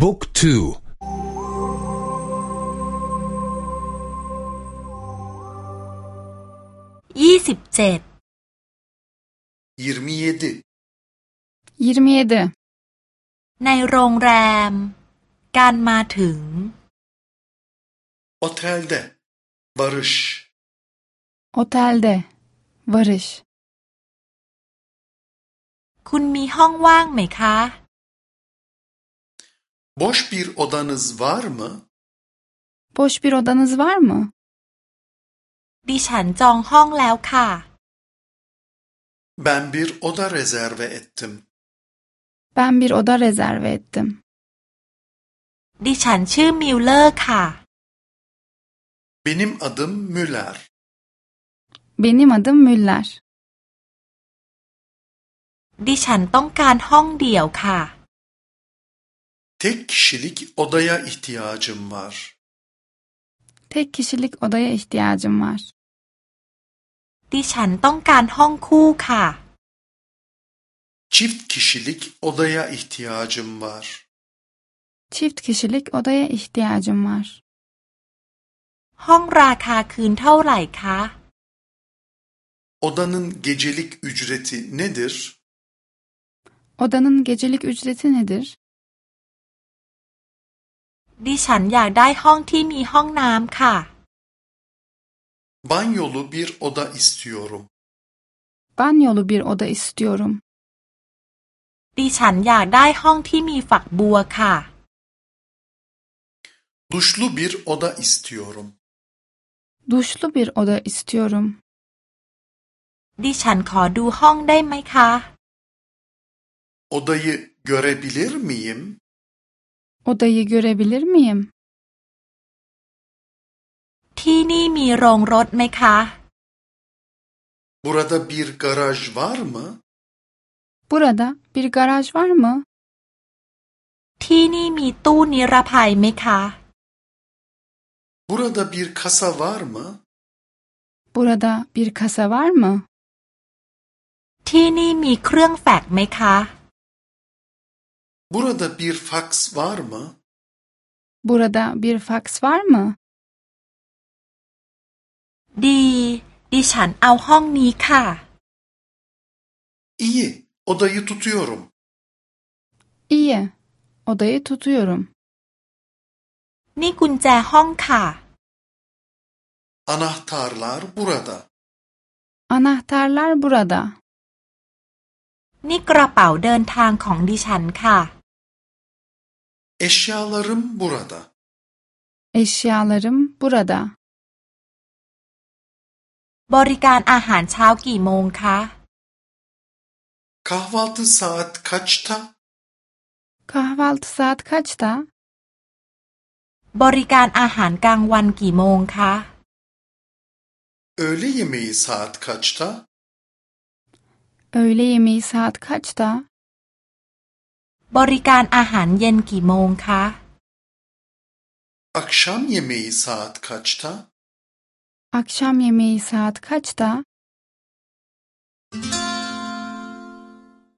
บุ๊กทูยี่สิบเจ็ดยี่สิบเจ็ดยี่สิบเอ็ดในโรงแรม การมาถึงโอเทลเดบาริชโอเทลเดบาริชคุณมีห้องว่างไหมคะ Boş bir odanız var mı? Boş bir odanız var mı? ดิฉันจองห้องแล้วค่ะ Ben bir oda rezerve ettim. Ben bir oda rezerve ettim. ดิฉันชื่อมิลเลอร์ค่ะ Benim adım Müller. Benim adım Müller. ดิฉันต้องการห้องเดี่ยวค่ะ Tek kişilik odaya ihtiyacım var. Tek kişilik odaya ihtiyacım var. ดิฉันต้องการห้องคู่ค่ะ Çift kişilik odaya ihtiyacım var. Çift kişilik odaya ihtiyacım var. ห้องราคาคืนเท่าไหร่คะ Odanın gecelik ücreti nedir? Odanın gecelik ücreti nedir? ดิฉันอยากได้ห้องที่มีห้องน้ำค่ะ Banyolu bir oda istiyorum. Banyolu bir oda istiyorum. ดิฉันอยากได้ห้องที่มีฝักบัวค่ะ Duşlu bir oda istiyorum. Duşlu bir oda istiyorum. ดิฉันขอดูห้องได้ไหมคะ Odayı görebilir miyim? Odayı görebilir miyim? ที่นี่มีโรงรถไหมคะ Burada bir garaj var mı? Burada bir garaj var mı? ที่นี่มีตู้นิรภัยไหมคะ Burada bir kasa var mı? Burada bir kasa var mı? ที่นี่มีเครื่องแฟกซ์ไหมคะ Burada bir faks var mı? Burada bir faks var mı? ดี ดิฉันเอาห้องนี้ค่ะ İyi, odayı tutuyorum. İyi. Odayı tutuyorum. นี่กุญแจห้องค่ะ Anahtarlar burada. Anahtarlar burada. นี่กระเป๋าเดินทางของดิฉันค่ะ Eşyalarım burada. Eşyalarım burada. บริการอาหารเช้ากี่โมงคะ Kahvaltı saat kaçta? Kahvaltı saat kaçta? บริการอาหารกลางวันกี่โมงคะ Öğle yemeği saat kaçta? Öğle yemeği saat kaçta? บริการอาหารเย็นกี่โมงคะ Akşam yemeği saat kaçta? Akşam yemeği saat kaçta?